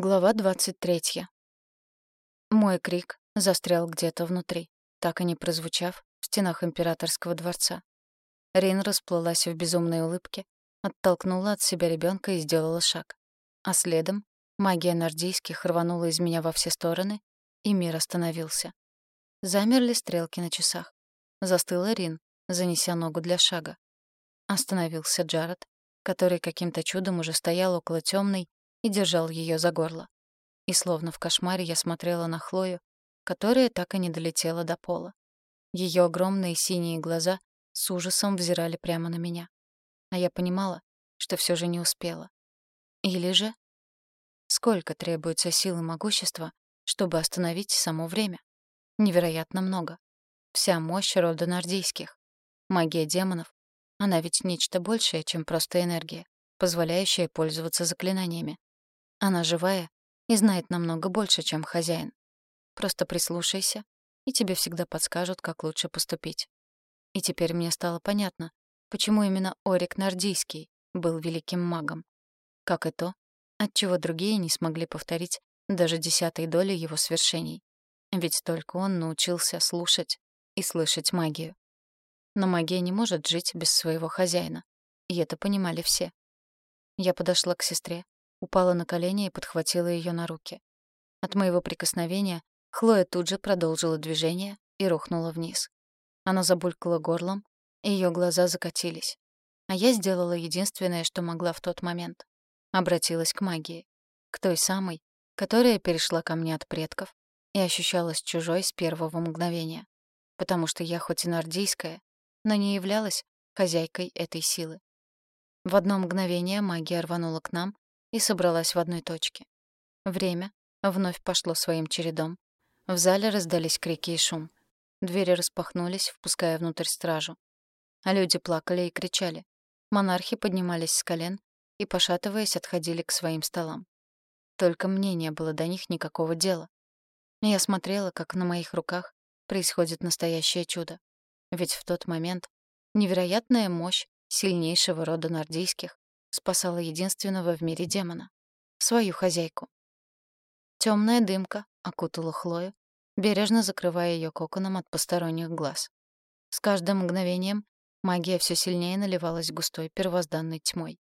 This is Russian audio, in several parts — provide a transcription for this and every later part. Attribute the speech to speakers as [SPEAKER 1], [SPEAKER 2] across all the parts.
[SPEAKER 1] Глава 23. Мой крик застрял где-то внутри, так и не прозвучав в стенах императорского дворца. Рин расплылась в безумной улыбке, оттолкнула от себя ребенка и сделала шаг. А следом магия нордийских рванула из меня во все стороны, и мир остановился. Замерли стрелки на часах. Застыла Рин, занеся ногу для шага. Остановился Джаред, который каким-то чудом уже стоял около темной и держал ее за горло. И словно в кошмаре я смотрела на Хлою, которая так и не долетела до пола. Ее огромные синие глаза с ужасом взирали прямо на меня. А я понимала, что все же не успела. Или же... Сколько требуется сил и могущества, чтобы остановить само время? Невероятно много. Вся мощь рода нордийских. Магия демонов. Она ведь нечто большее, чем просто энергия, позволяющая пользоваться заклинаниями. Она живая и знает намного больше, чем хозяин. Просто прислушайся, и тебе всегда подскажут, как лучше поступить. И теперь мне стало понятно, почему именно Орик Нордийский был великим магом. Как и то, отчего другие не смогли повторить даже десятой доли его свершений. Ведь только он научился слушать и слышать магию. Но магия не может жить без своего хозяина, и это понимали все. Я подошла к сестре, упала на колени и подхватила ее на руки. От моего прикосновения Хлоя тут же продолжила движение и рухнула вниз. Она забулькала горлом, и ее глаза закатились. А я сделала единственное, что могла в тот момент. Обратилась к магии. К той самой, которая перешла ко мне от предков и ощущалась чужой с первого мгновения. Потому что я хоть и нордийская, но не являлась хозяйкой этой силы. В одно мгновение магия рванула к нам и собралась в одной точке. Время вновь пошло своим чередом. В зале раздались крики и шум. Двери распахнулись, впуская внутрь стражу. А люди плакали и кричали. Монархи поднимались с колен и, пошатываясь, отходили к своим столам. Только мне не было до них никакого дела. Я смотрела, как на моих руках происходит настоящее чудо. Ведь в тот момент невероятная мощь сильнейшего рода нордийских спасала единственного в мире демона — свою хозяйку. Темная дымка окутала Хлою, бережно закрывая ее коконом от посторонних глаз. С каждым мгновением магия все сильнее наливалась густой первозданной тьмой.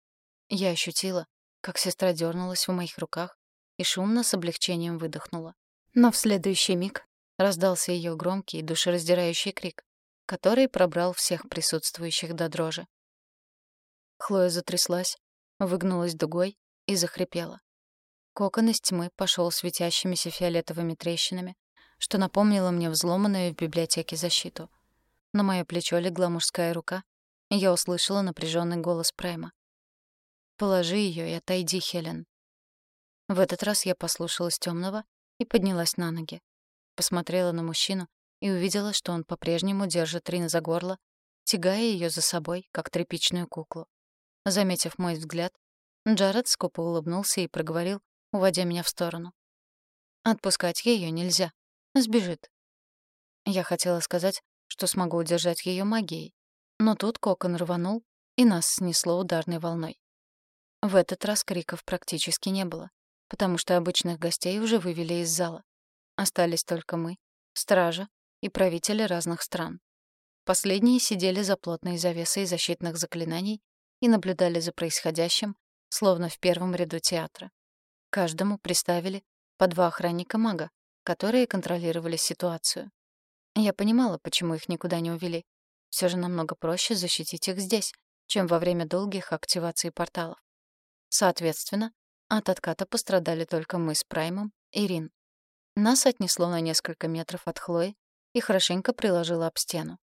[SPEAKER 1] Я ощутила, как сестра дернулась в моих руках и шумно с облегчением выдохнула. Но в следующий миг раздался ее громкий и душераздирающий крик, который пробрал всех присутствующих до дрожи. Хлоя затряслась, выгнулась дугой и захрипела. Кокон из тьмы пошел светящимися фиолетовыми трещинами, что напомнило мне взломанную в библиотеке защиту. На мое плечо легла мужская рука, и я услышала напряженный голос Прайма. «Положи ее и отойди, Хелен». В этот раз я послушалась темного и поднялась на ноги. Посмотрела на мужчину и увидела, что он по-прежнему держит Рин за горло, тягая ее за собой, как тряпичную куклу. Заметив мой взгляд, Джаред скупо улыбнулся и проговорил, уводя меня в сторону. «Отпускать ее нельзя. Сбежит». Я хотела сказать, что смогу удержать ее магией, но тут кокон рванул, и нас снесло ударной волной. В этот раз криков практически не было, потому что обычных гостей уже вывели из зала. Остались только мы, стража и правители разных стран. Последние сидели за плотной завесой защитных заклинаний и наблюдали за происходящим, словно в первом ряду театра. Каждому приставили по два охранника-мага, которые контролировали ситуацию. Я понимала, почему их никуда не увели. Все же намного проще защитить их здесь, чем во время долгих активаций порталов. Соответственно, от отката пострадали только мы с Праймом и Рин. Нас отнесло на несколько метров от Хлои и хорошенько приложило об стену.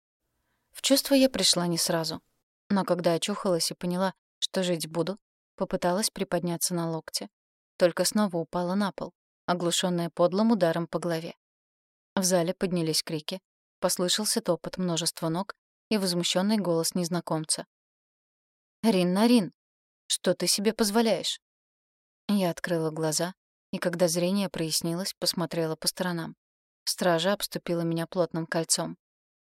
[SPEAKER 1] В чувство я пришла не сразу. Но когда очухалась и поняла, что жить буду, попыталась приподняться на локте. Только снова упала на пол, оглушённая подлым ударом по голове. В зале поднялись крики, послышался топот множества ног и возмущенный голос незнакомца. «Рин, Нарин, что ты себе позволяешь?» Я открыла глаза, и когда зрение прояснилось, посмотрела по сторонам. Стража обступила меня плотным кольцом,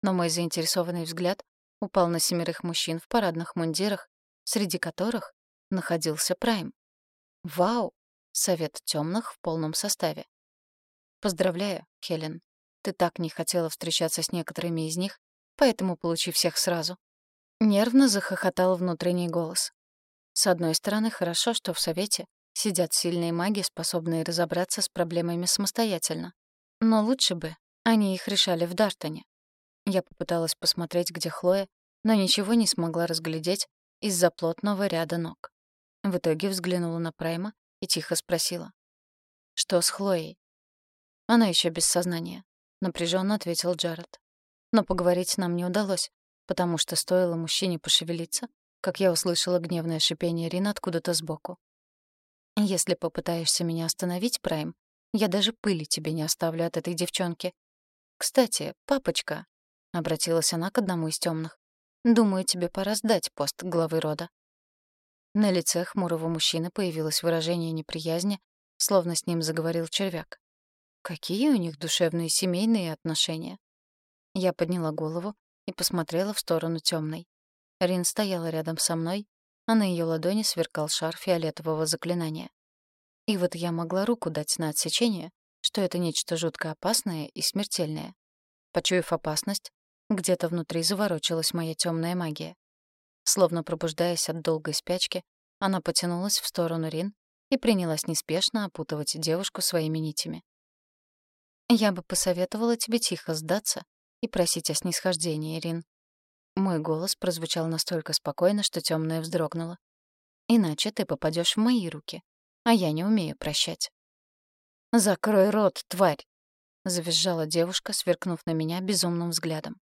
[SPEAKER 1] но мой заинтересованный взгляд упал на семерых мужчин в парадных мундирах, среди которых находился Прайм. Вау! Совет темных в полном составе. Поздравляю, Хелен. Ты так не хотела встречаться с некоторыми из них, поэтому получи всех сразу. Нервно захохотал внутренний голос. С одной стороны, хорошо, что в Совете сидят сильные маги, способные разобраться с проблемами самостоятельно. Но лучше бы они их решали в Дартоне. Я попыталась посмотреть, где Хлоя, но ничего не смогла разглядеть из-за плотного ряда ног. В итоге взглянула на Прайма и тихо спросила. «Что с Хлоей?» «Она еще без сознания», — напряженно ответил Джаред. Но поговорить нам не удалось, потому что стоило мужчине пошевелиться, как я услышала гневное шипение Рина откуда-то сбоку. «Если попытаешься меня остановить, Прайм, я даже пыли тебе не оставлю от этой девчонки. Кстати, папочка», — обратилась она к одному из темных, «думаю, тебе пора сдать пост главы рода». На лице хмурого мужчины появилось выражение неприязни, словно с ним заговорил червяк. Какие у них душевные семейные отношения? Я подняла голову и посмотрела в сторону темной. Рин стояла рядом со мной, а на ее ладони сверкал шар фиолетового заклинания. И вот я могла руку дать на отсечение, что это нечто жутко опасное и смертельное. Почуяв опасность, где-то внутри заворочилась моя темная магия. Словно пробуждаясь от долгой спячки, она потянулась в сторону Рин и принялась неспешно опутывать девушку своими нитями. «Я бы посоветовала тебе тихо сдаться и просить о снисхождении, Рин». Мой голос прозвучал настолько спокойно, что темная вздрогнула. «Иначе ты попадешь в мои руки, а я не умею прощать». «Закрой рот, тварь!» — завизжала девушка, сверкнув на меня безумным взглядом.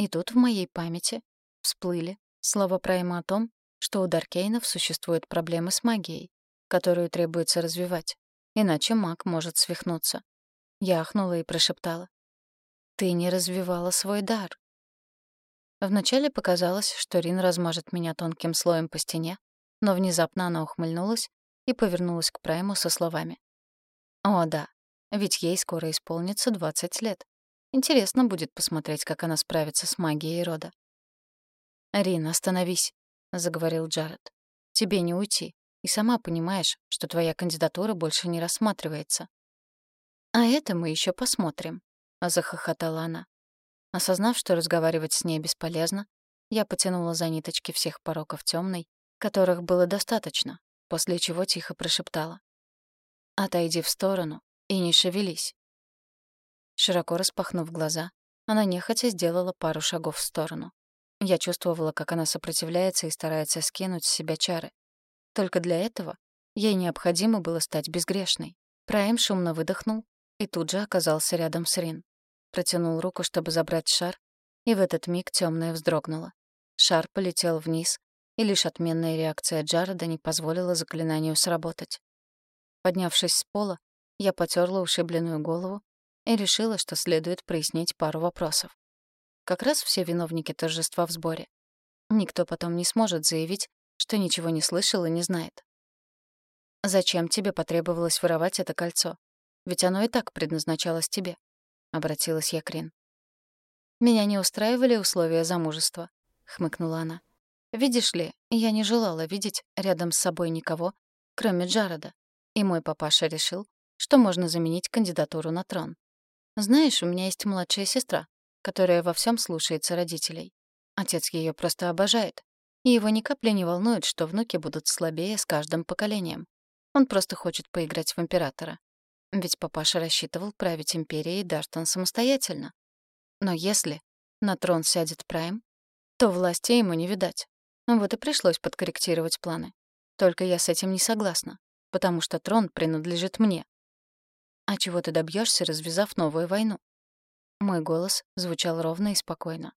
[SPEAKER 1] И тут в моей памяти всплыли Слова Прайма о том, что у Даркейнов существуют проблемы с магией, которую требуется развивать, иначе маг может свихнуться. Я ахнула и прошептала. «Ты не развивала свой дар». Вначале показалось, что Рин размажет меня тонким слоем по стене, но внезапно она ухмыльнулась и повернулась к Прайму со словами. «О, да, ведь ей скоро исполнится 20 лет. Интересно будет посмотреть, как она справится с магией рода. «Рин, остановись», — заговорил Джаред. «Тебе не уйти, и сама понимаешь, что твоя кандидатура больше не рассматривается». «А это мы еще посмотрим», — захохотала она. Осознав, что разговаривать с ней бесполезно, я потянула за ниточки всех пороков темной, которых было достаточно, после чего тихо прошептала. «Отойди в сторону и не шевелись». Широко распахнув глаза, она нехотя сделала пару шагов в сторону. Я чувствовала, как она сопротивляется и старается скинуть с себя чары. Только для этого ей необходимо было стать безгрешной. Прайм шумно выдохнул и тут же оказался рядом с Рин. Протянул руку, чтобы забрать шар, и в этот миг темная вздрогнула. Шар полетел вниз, и лишь отменная реакция Джареда не позволила заклинанию сработать. Поднявшись с пола, я потерла ушибленную голову и решила, что следует прояснить пару вопросов. Как раз все виновники торжества в сборе. Никто потом не сможет заявить, что ничего не слышал и не знает. «Зачем тебе потребовалось воровать это кольцо? Ведь оно и так предназначалось тебе», — обратилась я к Рин. «Меня не устраивали условия замужества», — хмыкнула она. «Видишь ли, я не желала видеть рядом с собой никого, кроме Джареда, и мой папаша решил, что можно заменить кандидатуру на трон. Знаешь, у меня есть младшая сестра, которая во всем слушается родителей. Отец ее просто обожает, и его ни капли не волнует, что внуки будут слабее с каждым поколением. Он просто хочет поиграть в императора. Ведь папаша рассчитывал править империей Дартон самостоятельно. Но если на трон сядет Прайм, то власти ему не видать. Вот и пришлось подкорректировать планы. Только я с этим не согласна, потому что трон принадлежит мне. А чего ты добьешься, развязав новую войну? Мой голос звучал ровно и спокойно.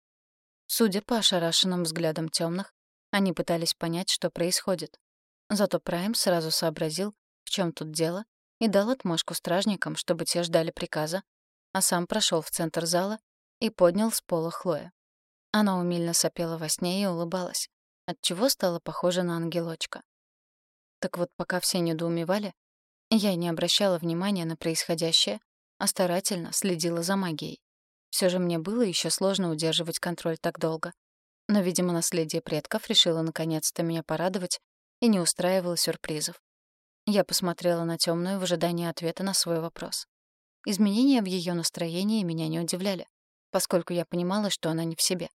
[SPEAKER 1] Судя по ошарашенным взглядам темных, они пытались понять, что происходит. Зато Прайм сразу сообразил, в чем тут дело, и дал отмашку стражникам, чтобы те ждали приказа, а сам прошел в центр зала и поднял с пола Хлоя. Она умильно сопела во сне и улыбалась, отчего стала похожа на ангелочка. Так вот, пока все недоумевали, я не обращала внимания на происходящее, а старательно следила за магией. Все же мне было еще сложно удерживать контроль так долго. Но, видимо, наследие предков решило наконец-то меня порадовать и не устраивало сюрпризов. Я посмотрела на темную в ожидании ответа на свой вопрос. Изменения в ее настроении меня не удивляли, поскольку я понимала, что она не в себе.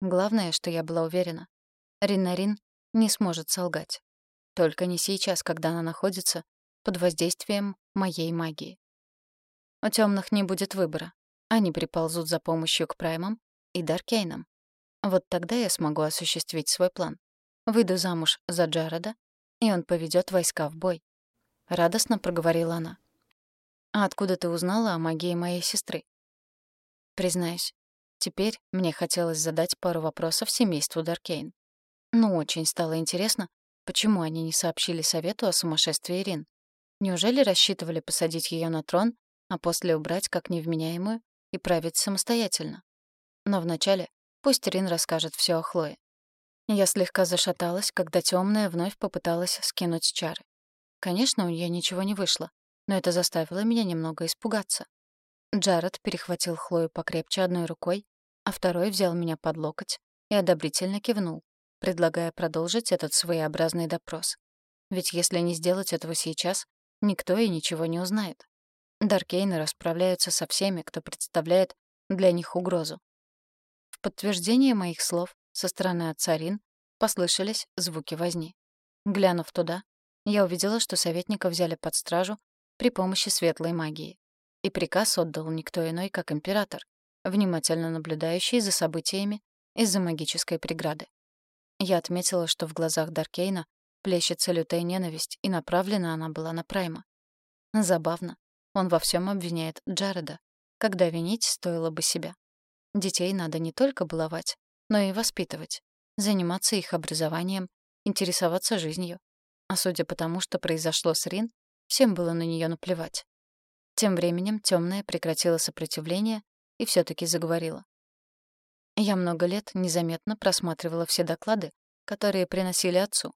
[SPEAKER 1] Главное, что я была уверена. Ринарин не сможет солгать. Только не сейчас, когда она находится под воздействием моей магии. У темных не будет выбора. Они приползут за помощью к Праймам и Даркейнам. Вот тогда я смогу осуществить свой план. Выйду замуж за Джареда, и он поведет войска в бой. Радостно проговорила она. «А откуда ты узнала о магии моей сестры?» Признаюсь, теперь мне хотелось задать пару вопросов семейству Даркейн. Ну, очень стало интересно, почему они не сообщили совету о сумасшествии Рин. Неужели рассчитывали посадить ее на трон, а после убрать как невменяемую и править самостоятельно? Но вначале пусть Рин расскажет все о Хлое. Я слегка зашаталась, когда темная вновь попыталась скинуть чары. Конечно, у нее ничего не вышло, но это заставило меня немного испугаться. Джаред перехватил Хлою покрепче одной рукой, а второй взял меня под локоть и одобрительно кивнул, предлагая продолжить этот своеобразный допрос. Ведь если не сделать этого сейчас, никто и ничего не узнает. Даркейны расправляются со всеми, кто представляет для них угрозу. В подтверждение моих слов со стороны отца Рин послышались звуки возни. Глянув туда, я увидела, что советника взяли под стражу при помощи светлой магии. И приказ отдал никто иной, как император, внимательно наблюдающий за событиями из-за магической преграды. Я отметила, что в глазах Даркейна плещется лютая ненависть, и направлена она была на Прайма. Забавно. Он во всем обвиняет Джареда, когда винить стоило бы себя. Детей надо не только баловать, но и воспитывать, заниматься их образованием, интересоваться жизнью. А судя по тому, что произошло с Рин, всем было на нее наплевать. Тем временем темная прекратила сопротивление и все таки заговорила. Я много лет незаметно просматривала все доклады, которые приносили отцу.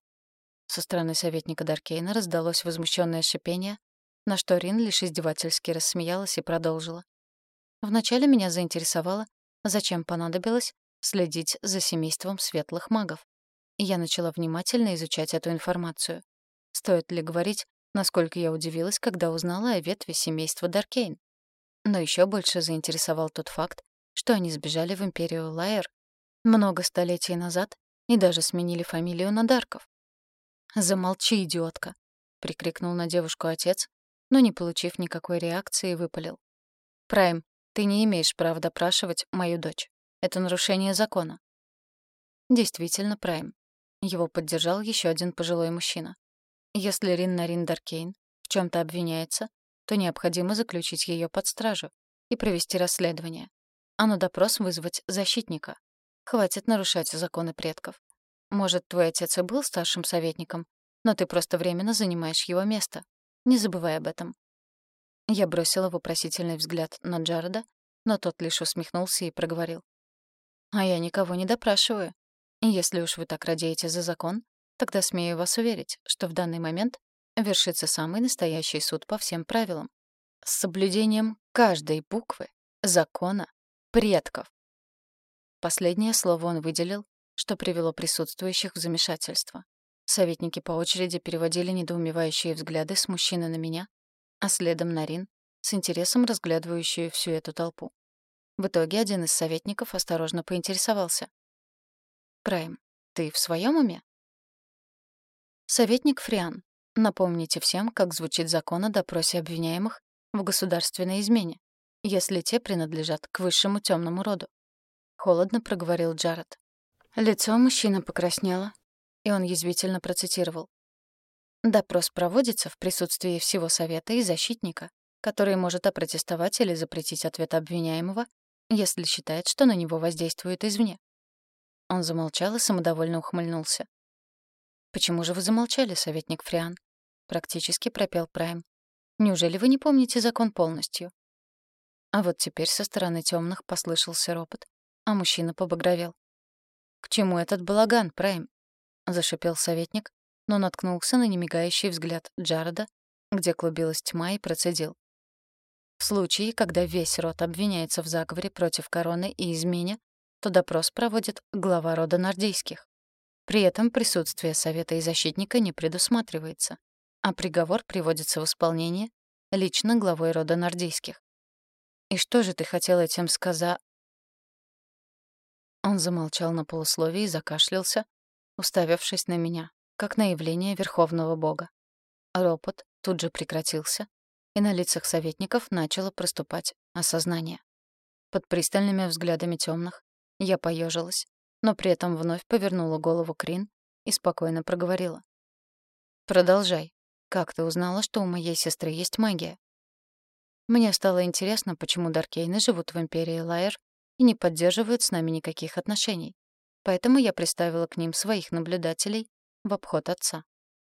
[SPEAKER 1] Со стороны советника Даркейна раздалось возмущенное шипение, на что Рин лишь издевательски рассмеялась и продолжила. Вначале меня заинтересовало, зачем понадобилось следить за семейством светлых магов. И я начала внимательно изучать эту информацию. Стоит ли говорить, насколько я удивилась, когда узнала о ветве семейства Даркейн? Но еще больше заинтересовал тот факт, что они сбежали в империю Лайер много столетий назад и даже сменили фамилию на Дарков. «Замолчи, идиотка!» — прикрикнул на девушку отец, но, не получив никакой реакции, выпалил. «Прайм, ты не имеешь права допрашивать мою дочь. Это нарушение закона». Действительно, Прайм. Его поддержал еще один пожилой мужчина. Если Рин Нарин Даркейн в чем то обвиняется, то необходимо заключить ее под стражу и провести расследование, а на допрос вызвать защитника. Хватит нарушать законы предков. Может, твой отец и был старшим советником, но ты просто временно занимаешь его место. Не забывай об этом. Я бросила вопросительный взгляд на Джареда, но тот лишь усмехнулся и проговорил. А я никого не допрашиваю. Если уж вы так радеете за закон, тогда смею вас уверить, что в данный момент вершится самый настоящий суд по всем правилам. С соблюдением каждой буквы закона предков. Последнее слово он выделил, что привело присутствующих в замешательство. Советники по очереди переводили недоумевающие взгляды с мужчины на меня, а следом на Рин, с интересом разглядывающую всю эту толпу. В итоге один из советников осторожно поинтересовался. «Прайм, ты в своем уме?» Советник Фриан, напомните всем, как звучит закон о допросе обвиняемых в государственной измене, если те принадлежат к высшему темному роду. Холодно проговорил Джаред. Лицо мужчины покраснело, и он язвительно процитировал. Допрос проводится в присутствии всего совета и защитника, который может опротестовать или запретить ответ обвиняемого если считает, что на него воздействует извне. Он замолчал и самодовольно ухмыльнулся. «Почему же вы замолчали, советник Фриан?» Практически пропел Прайм. «Неужели вы не помните закон полностью?» А вот теперь со стороны темных послышался ропот, а мужчина побагровел. «К чему этот балаган, Прайм?» — зашипел советник, но наткнулся на немигающий взгляд Джареда, где клубилась тьма и процедил. В случае, когда весь род обвиняется в заговоре против короны и измене, то допрос проводит глава рода нордийских. При этом присутствие совета и защитника не предусматривается. а приговор приводится в исполнение лично главой рода нордийских. И что же ты хотел этим сказать? Он замолчал на полусловии и закашлялся, уставившись на меня, как на явление верховного бога. Ропот тут же прекратился, и на лицах советников начало проступать осознание. Под пристальными взглядами темных я поежилась, но при этом вновь повернула голову Крин и спокойно проговорила. «Продолжай. Как ты узнала, что у моей сестры есть магия?» Мне стало интересно, почему Даркейны живут в Империи Лайер и не поддерживают с нами никаких отношений. Поэтому я приставила к ним своих наблюдателей в обход отца.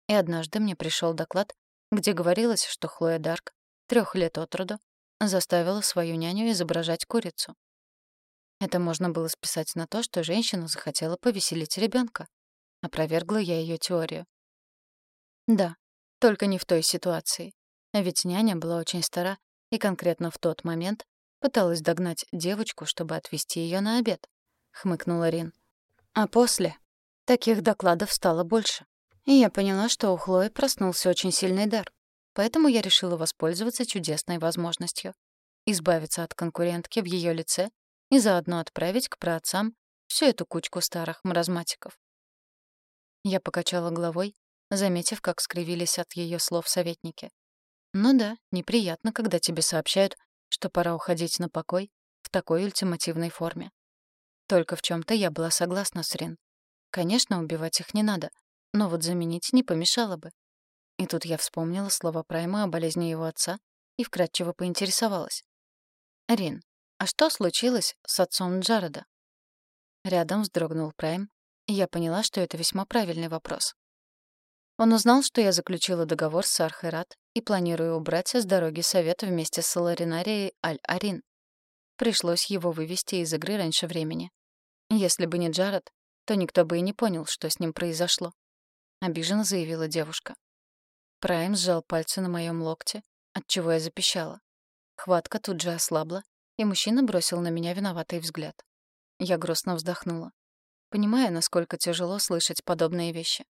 [SPEAKER 1] И однажды мне пришел доклад, где говорилось, что Хлоя Дарк, трех лет от роду, заставила свою няню изображать курицу. Это можно было списать на то, что женщина захотела повеселить ребенка. Опровергла я ее теорию. Да, только не в той ситуации. Ведь няня была очень стара и конкретно в тот момент пыталась догнать девочку, чтобы отвезти ее на обед, хмыкнула Рин. А после таких докладов стало больше. И я поняла, что у Хлои проснулся очень сильный дар. Поэтому я решила воспользоваться чудесной возможностью избавиться от конкурентки в ее лице и заодно отправить к праотцам всю эту кучку старых маразматиков. Я покачала головой, заметив, как скривились от ее слов советники. Ну да, неприятно, когда тебе сообщают, что пора уходить на покой в такой ультимативной форме. Только в чем то я была согласна с Рин. Конечно, убивать их не надо, но вот заменить не помешало бы. И тут я вспомнила слова Прайма о болезни его отца и вкратчиво поинтересовалась. «Рин, а что случилось с отцом Джареда?» Рядом вздрогнул Прайм, и я поняла, что это весьма правильный вопрос. Он узнал, что я заключила договор с Архерат и планирую убрать с дороги совет вместе с Ларинарией Аль-Арин. Пришлось его вывести из игры раньше времени. Если бы не Джаред, то никто бы и не понял, что с ним произошло. Обиженно заявила девушка. Прайм сжал пальцы на моем локте, отчего я запищала. Хватка тут же ослабла, и мужчина бросил на меня виноватый взгляд. Я грустно вздохнула, понимая, насколько тяжело слышать подобные вещи.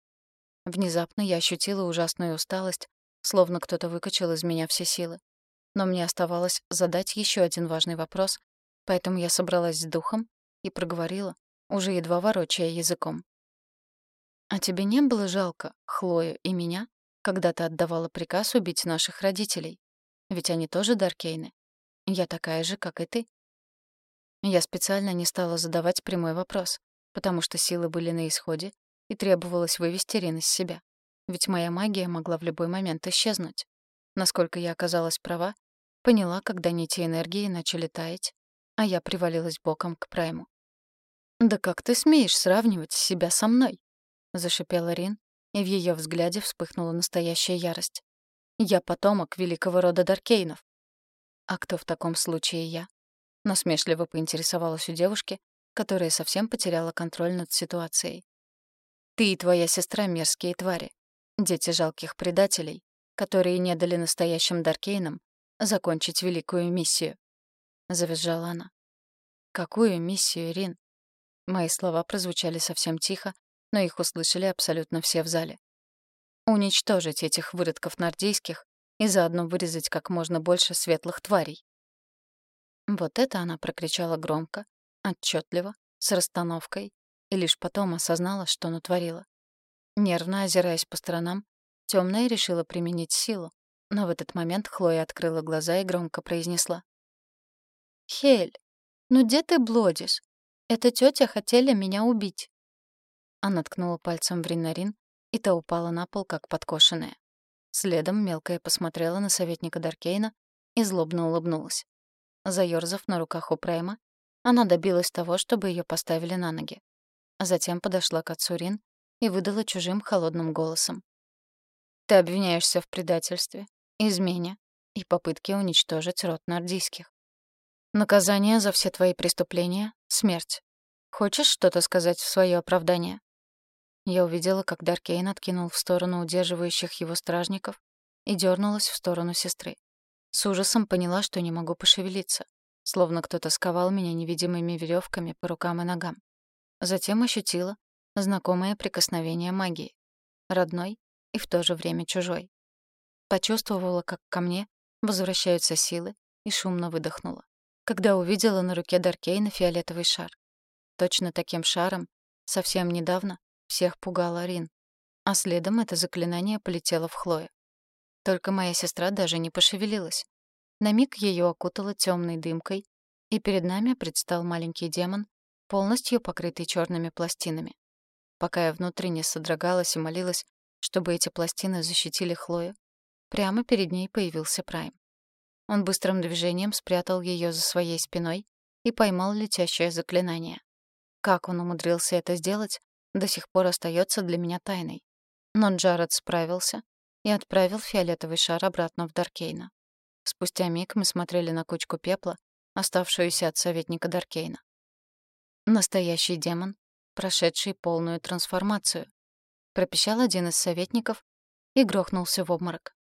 [SPEAKER 1] Внезапно я ощутила ужасную усталость, словно кто-то выкачал из меня все силы. Но мне оставалось задать еще один важный вопрос, поэтому я собралась с духом и проговорила, уже едва ворочая языком. «А тебе не было жалко Хлою и меня, когда ты отдавала приказ убить наших родителей? Ведь они тоже Даркейны. Я такая же, как и ты». Я специально не стала задавать прямой вопрос, потому что силы были на исходе, и требовалось вывести Рин из себя. Ведь моя магия могла в любой момент исчезнуть. Насколько я оказалась права, поняла, когда нити энергии начали таять, а я привалилась боком к Прайму. «Да как ты смеешь сравнивать себя со мной?» — зашипела Рин, и в ее взгляде вспыхнула настоящая ярость. «Я потомок великого рода Даркейнов». «А кто в таком случае я?» Насмешливо поинтересовалась у девушки, которая совсем потеряла контроль над ситуацией. «Ты и твоя сестра — мерзкие твари, дети жалких предателей, которые не дали настоящим Даркейнам закончить великую миссию», — завизжала она. «Какую миссию, Рин?» Мои слова прозвучали совсем тихо, но их услышали абсолютно все в зале. Уничтожить этих выродков нордейских и заодно вырезать как можно больше светлых тварей. Вот это она прокричала громко, отчетливо, с расстановкой, и лишь потом осознала, что натворила. Нервно озираясь по сторонам, темная решила применить силу, но в этот момент Хлоя открыла глаза и громко произнесла. «Хель, ну где ты блодишь? Эта тетя хотели меня убить». Она ткнула пальцем в Ринарин, и та упала на пол, как подкошенная. Следом мелкая посмотрела на советника Даркейна и злобно улыбнулась. Заёрзав на руках у Прайма, она добилась того, чтобы ее поставили на ноги. Затем подошла к отцу Рин и выдала чужим холодным голосом. «Ты обвиняешься в предательстве, измене и попытке уничтожить род нордийских. Наказание за все твои преступления — смерть. Хочешь что-то сказать в свое оправдание?» Я увидела, как Даркейн откинул в сторону удерживающих его стражников и дернулась в сторону сестры. С ужасом поняла, что не могу пошевелиться, словно кто-то сковал меня невидимыми веревками по рукам и ногам. Затем ощутила знакомое прикосновение магии. Родной и в то же время чужой. Почувствовала, как ко мне возвращаются силы, и шумно выдохнула. Когда увидела на руке Даркейна фиолетовый шар. Точно таким шаром совсем недавно всех пугала Рин. А следом это заклинание полетело в Хлою. Только моя сестра даже не пошевелилась. На миг ее окутало темной дымкой, и перед нами предстал маленький демон, полностью покрытый черными пластинами. Пока я внутренне содрогалась и молилась, чтобы эти пластины защитили Хлою, прямо перед ней появился Прайм. Он быстрым движением спрятал ее за своей спиной и поймал летящее заклинание. Как он умудрился это сделать, до сих пор остается для меня тайной. Но Джаред справился и отправил фиолетовый шар обратно в Даркейна. Спустя миг мы смотрели на кучку пепла, оставшуюся от советника Даркейна. Настоящий демон, прошедший полную трансформацию. Пропищал один из советников и грохнулся в обморок.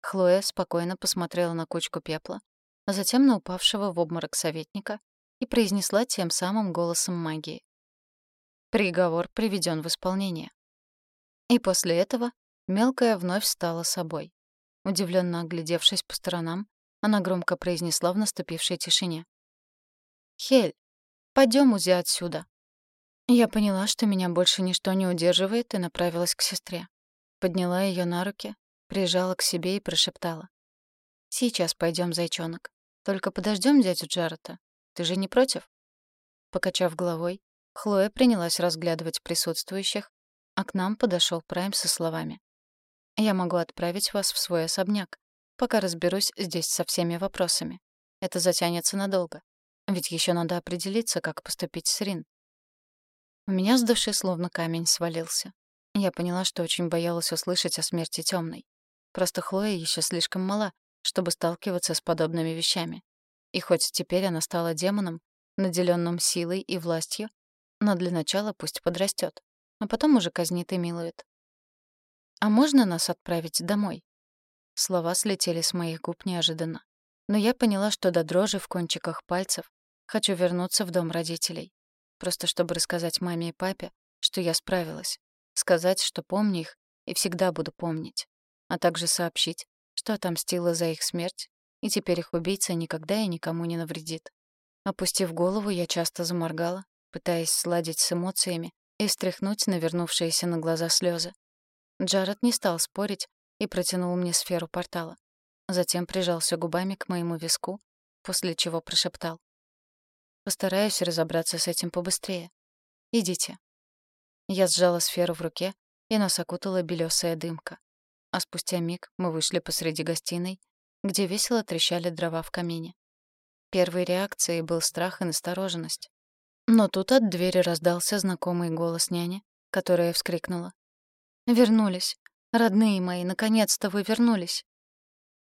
[SPEAKER 1] Хлоя спокойно посмотрела на кучку пепла, а затем на упавшего в обморок советника и произнесла тем самым голосом магии. Приговор приведен в исполнение. И после этого мелкая вновь стала собой. Удивленно оглядевшись по сторонам, она громко произнесла в наступившей тишине. «Хель, пойдем Узи отсюда». Я поняла, что меня больше ничто не удерживает, и направилась к сестре. Подняла ее на руки, прижала к себе и прошептала. «Сейчас пойдем, зайчонок. Только подождем дядю Джарета. Ты же не против?» Покачав головой, Хлоя принялась разглядывать присутствующих, а к нам подошел Прайм со словами. «Я могу отправить вас в свой особняк, пока разберусь здесь со всеми вопросами. Это затянется надолго. Ведь еще надо определиться, как поступить с Рин. У меня с души словно камень свалился. Я поняла, что очень боялась услышать о смерти темной. Просто Хлоя еще слишком мала, чтобы сталкиваться с подобными вещами. И хоть теперь она стала демоном, наделенным силой и властью, но для начала пусть подрастет, а потом уже казнит и милует. «А можно нас отправить домой?» Слова слетели с моих губ неожиданно. Но я поняла, что до дрожи в кончиках пальцев хочу вернуться в дом родителей. Просто чтобы рассказать маме и папе, что я справилась. Сказать, что помню их и всегда буду помнить а также сообщить, что отомстила за их смерть, и теперь их убийца никогда и никому не навредит. Опустив голову, я часто заморгала, пытаясь сладить с эмоциями и стряхнуть навернувшиеся на глаза слезы. Джаред не стал спорить и протянул мне сферу портала. Затем прижался губами к моему виску, после чего прошептал. «Постараюсь разобраться с этим побыстрее. Идите». Я сжала сферу в руке, и нас окутала белёсая дымка а спустя миг мы вышли посреди гостиной, где весело трещали дрова в камине. Первой реакцией был страх и настороженность. Но тут от двери раздался знакомый голос няни, которая вскрикнула. «Вернулись! Родные мои, наконец-то вы вернулись!»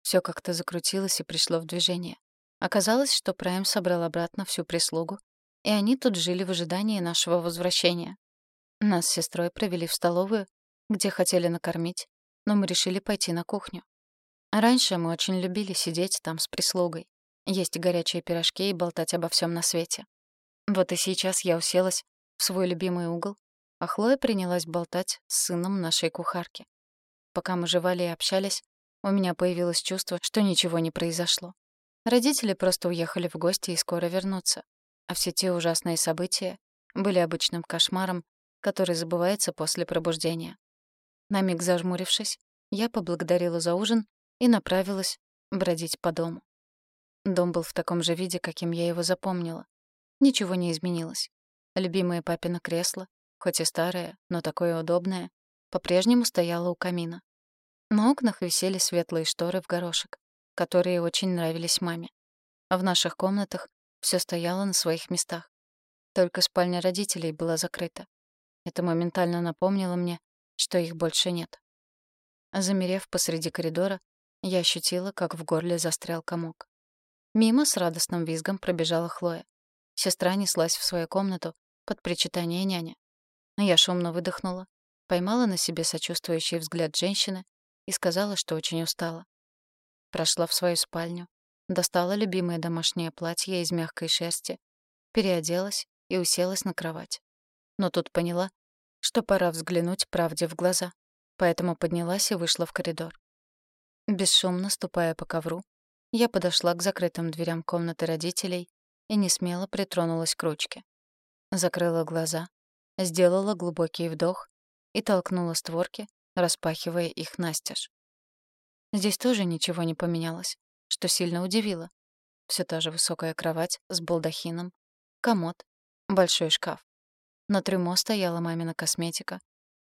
[SPEAKER 1] Все как-то закрутилось и пришло в движение. Оказалось, что Прайм собрал обратно всю прислугу, и они тут жили в ожидании нашего возвращения. Нас с сестрой провели в столовую, где хотели накормить, но мы решили пойти на кухню. Раньше мы очень любили сидеть там с прислугой, есть горячие пирожки и болтать обо всем на свете. Вот и сейчас я уселась в свой любимый угол, а Хлоя принялась болтать с сыном нашей кухарки. Пока мы жевали и общались, у меня появилось чувство, что ничего не произошло. Родители просто уехали в гости и скоро вернутся. А все те ужасные события были обычным кошмаром, который забывается после пробуждения. На миг зажмурившись, я поблагодарила за ужин и направилась бродить по дому. Дом был в таком же виде, каким я его запомнила. Ничего не изменилось. Любимое папино кресло, хоть и старое, но такое удобное, по-прежнему стояло у камина. На окнах висели светлые шторы в горошек, которые очень нравились маме. В наших комнатах все стояло на своих местах. Только спальня родителей была закрыта. Это моментально напомнило мне, что их больше нет. Замерев посреди коридора, я ощутила, как в горле застрял комок. Мимо с радостным визгом пробежала Хлоя. Сестра неслась в свою комнату под причитание няни. Я шумно выдохнула, поймала на себе сочувствующий взгляд женщины и сказала, что очень устала. Прошла в свою спальню, достала любимое домашнее платье из мягкой шерсти, переоделась и уселась на кровать. Но тут поняла, что пора взглянуть правде в глаза, поэтому поднялась и вышла в коридор. Бесшумно ступая по ковру, я подошла к закрытым дверям комнаты родителей и не смело притронулась к ручке. Закрыла глаза, сделала глубокий вдох и толкнула створки, распахивая их настежь. Здесь тоже ничего не поменялось, что сильно удивило. Все та же высокая кровать с балдахином, комод, большой шкаф. На трюмо стояла мамина косметика.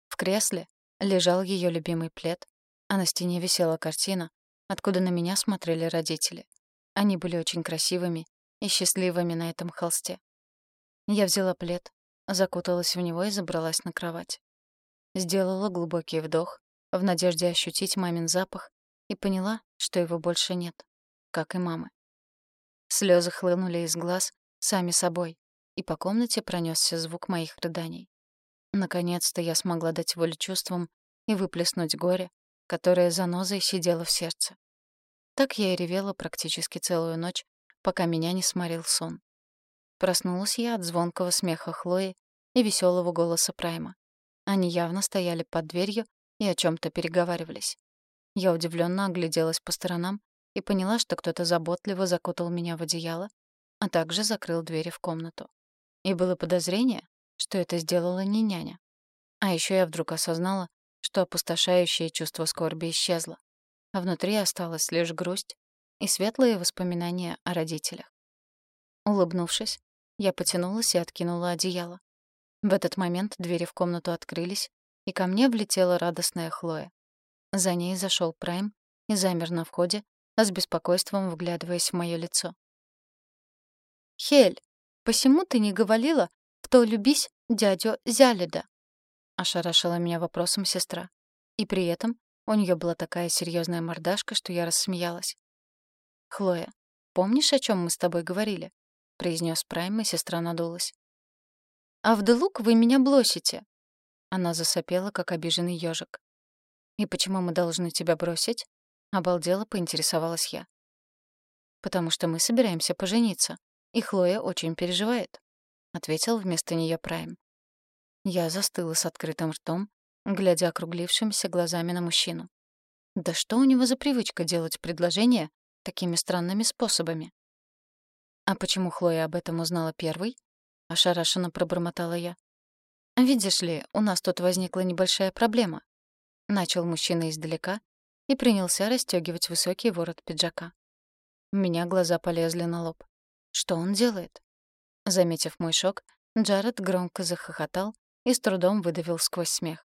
[SPEAKER 1] В кресле лежал ее любимый плед, а на стене висела картина, откуда на меня смотрели родители. Они были очень красивыми и счастливыми на этом холсте. Я взяла плед, закуталась в него и забралась на кровать. Сделала глубокий вдох в надежде ощутить мамин запах и поняла, что его больше нет, как и мамы. Слезы хлынули из глаз сами собой, и по комнате пронесся звук моих рыданий. Наконец-то я смогла дать волю чувствам и выплеснуть горе, которое занозой сидело в сердце. Так я и ревела практически целую ночь, пока меня не сморил сон. Проснулась я от звонкого смеха Хлои и веселого голоса Прайма. Они явно стояли под дверью и о чем то переговаривались. Я удивленно огляделась по сторонам и поняла, что кто-то заботливо закутал меня в одеяло, а также закрыл двери в комнату. И было подозрение, что это сделала не няня. А еще я вдруг осознала, что опустошающее чувство скорби исчезло, а внутри осталась лишь грусть и светлые воспоминания о родителях. Улыбнувшись, я потянулась и откинула одеяло. В этот момент двери в комнату открылись, и ко мне влетела радостная Хлоя. За ней зашел Прайм и замер на входе, с беспокойством вглядываясь в мое лицо. «Хель, посему ты не говорила, кто любись дядю Зялида?» — ошарашила меня вопросом сестра. И при этом у нее была такая серьезная мордашка, что я рассмеялась. «Хлоя, помнишь, о чем мы с тобой говорили?» — произнес Прайм, и сестра надулась. «А вдруг вы меня блосите?» Она засопела, как обиженный ежик. «И почему мы должны тебя бросить?» Обалдела, поинтересовалась я. «Потому что мы собираемся пожениться, и Хлоя очень переживает», — ответил вместо нее Прайм. Я застыла с открытым ртом, глядя округлившимися глазами на мужчину. Да что у него за привычка делать предложения такими странными способами? «А почему Хлоя об этом узнала первой?» — ошарашенно пробормотала я. «Видишь ли, у нас тут возникла небольшая проблема», — начал мужчина издалека и принялся расстегивать высокий ворот пиджака. У меня глаза полезли на лоб. Что он делает? Заметив мой шок, Джаред громко захохотал и с трудом выдавил сквозь смех.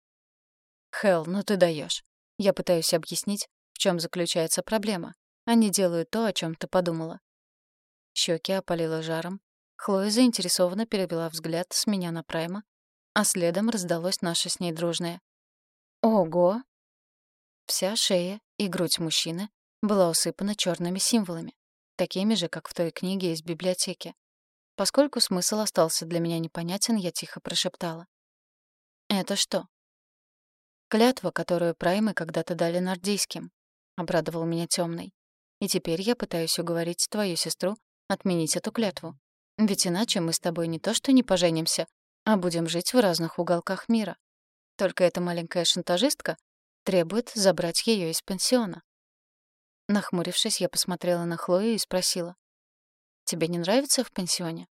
[SPEAKER 1] «Хелл, ну ты даешь. Я пытаюсь объяснить, в чем заключается проблема. Они делают то, о чем ты подумала». Щеки опалило жаром. Хлоя заинтересованно перевела взгляд с меня на Прайма, а следом раздалось наше с ней дружное. «Ого!» Вся шея и грудь мужчины была усыпана черными символами, такими же, как в той книге из библиотеки. Поскольку смысл остался для меня непонятен, я тихо прошептала. «Это что?» «Клятва, которую праймы когда-то дали нордийским», — обрадовал меня темный. «И теперь я пытаюсь уговорить твою сестру отменить эту клятву. Ведь иначе мы с тобой не то что не поженимся, а будем жить в разных уголках мира. Только эта маленькая шантажистка требует забрать ее из пансиона. Нахмурившись, я посмотрела на Хлою и спросила. «Тебе не нравится в пансионе?»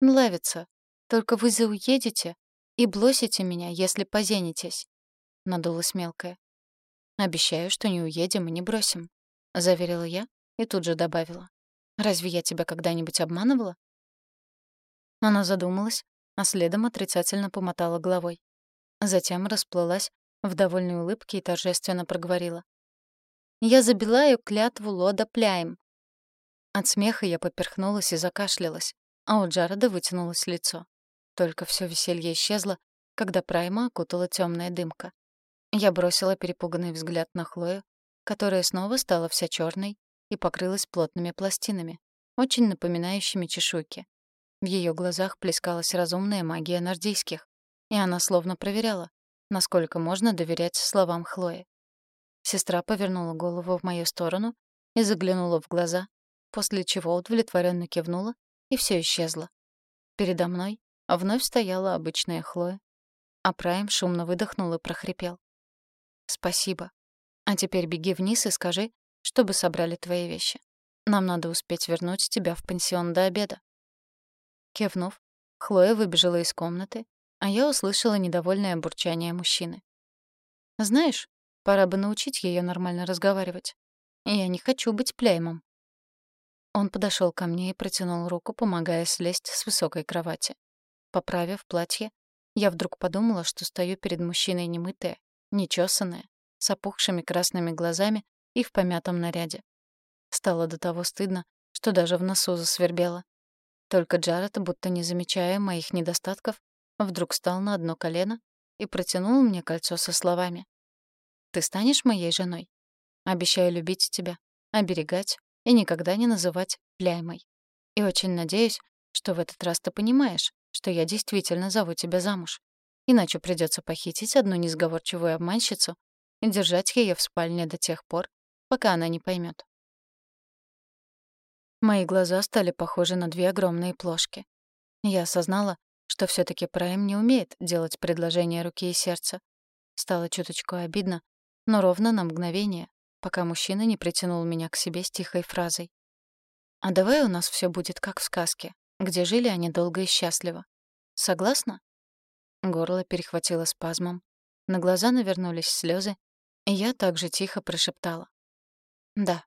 [SPEAKER 1] «Нравится. Только вы зауедете и бросите меня, если позенитесь», — надулась мелкая. «Обещаю, что не уедем и не бросим», — заверила я и тут же добавила. «Разве я тебя когда-нибудь обманывала?» Она задумалась, а следом отрицательно помотала головой. Затем расплылась в довольной улыбке и торжественно проговорила. «Я забилаю клятву Лода Пляем». От смеха я поперхнулась и закашлялась, а у Джареда вытянулось лицо. Только все веселье исчезло, когда Прайма окутала темная дымка. Я бросила перепуганный взгляд на Хлою, которая снова стала вся черной и покрылась плотными пластинами, очень напоминающими чешуйки. В ее глазах плескалась разумная магия нордийских, и она словно проверяла, насколько можно доверять словам Хлои. Сестра повернула голову в мою сторону и заглянула в глаза, после чего удовлетворенно кивнула, и все исчезло. Передо мной вновь стояла обычная Хлоя, а Прайм шумно выдохнул и прохрипел. «Спасибо». А теперь беги вниз и скажи, чтобы собрали твои вещи. Нам надо успеть вернуть тебя в пансион до обеда». Кивнув, Хлоя выбежала из комнаты, а я услышала недовольное бурчание мужчины. «Знаешь, пора бы научить ее нормально разговаривать. Я не хочу быть пляймом». Он подошел ко мне и протянул руку, помогая слезть с высокой кровати. Поправив платье, я вдруг подумала, что стою перед мужчиной немытая, нечесанная, с опухшими красными глазами и в помятом наряде. Стало до того стыдно, что даже в носу засвербело. Только Джаред, будто не замечая моих недостатков, вдруг встал на одно колено и протянул мне кольцо со словами. «Ты станешь моей женой? Обещаю любить тебя, оберегать и никогда не называть пляймой. И очень надеюсь, что в этот раз ты понимаешь, что я действительно зову тебя замуж. Иначе придется похитить одну несговорчивую обманщицу и держать ее в спальне до тех пор, пока она не поймет. Мои глаза стали похожи на две огромные плошки. Я осознала, что все таки Прайм не умеет делать предложения руки и сердца. Стало чуточку обидно, но ровно на мгновение, пока мужчина не притянул меня к себе с тихой фразой. «А давай у нас все будет как в сказке, где жили они долго и счастливо. Согласна?» Горло перехватило спазмом. На глаза навернулись слезы, и я также тихо прошептала. «Да».